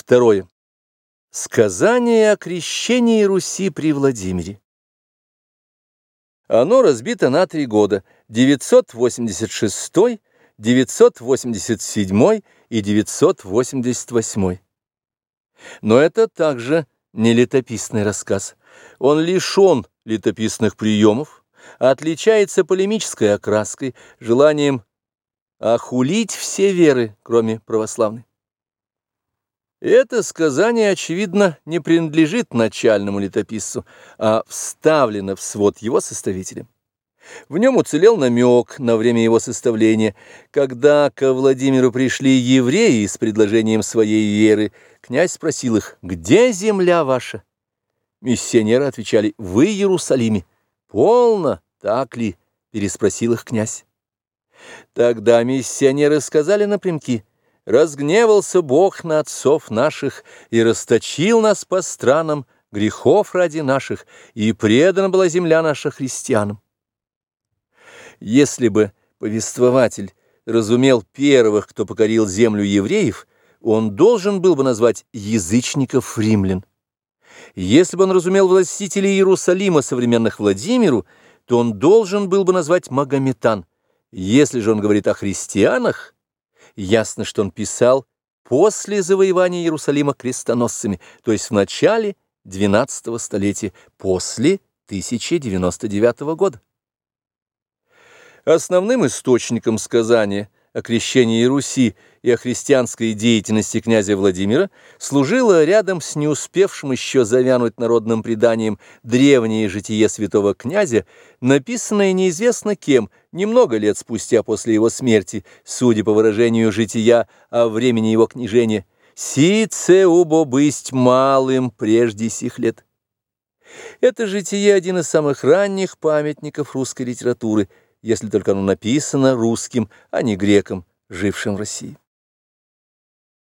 Второе. Сказание о крещении Руси при Владимире. Оно разбито на три года – 986, 987 и 988. Но это также не летописный рассказ. Он лишен летописных приемов, отличается полемической окраской, желанием охулить все веры, кроме православной. Это сказание, очевидно, не принадлежит начальному летописцу, а вставлено в свод его составителем. В нем уцелел намек на время его составления. Когда ко Владимиру пришли евреи с предложением своей веры, князь спросил их, «Где земля ваша?» Миссионеры отвечали, «Вы Иерусалиме». «Полно, так ли?» – переспросил их князь. Тогда миссионеры сказали напрямки, «Разгневался Бог на отцов наших и расточил нас по странам грехов ради наших, и предана была земля наша христианам». Если бы повествователь разумел первых, кто покорил землю евреев, он должен был бы назвать язычников римлян. Если бы он разумел властителей Иерусалима, современных Владимиру, то он должен был бы назвать магометан. Если же он говорит о христианах, ясно, что он писал после завоевания Иерусалима крестоносцами, то есть в начале XII столетия, после 1099 года. Основным источником сказания о крещении Руси и о христианской деятельности князя Владимира служило рядом с не успевшим еще завянуть народным преданием древнее житие святого князя, написанное неизвестно кем, немного лет спустя после его смерти, судя по выражению жития о времени его княжения, «Сице убо бысть малым прежде сих лет». Это житие один из самых ранних памятников русской литературы – если только оно написано русским, а не греком, жившим в России.